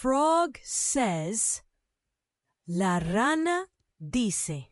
frog says, La rana dice.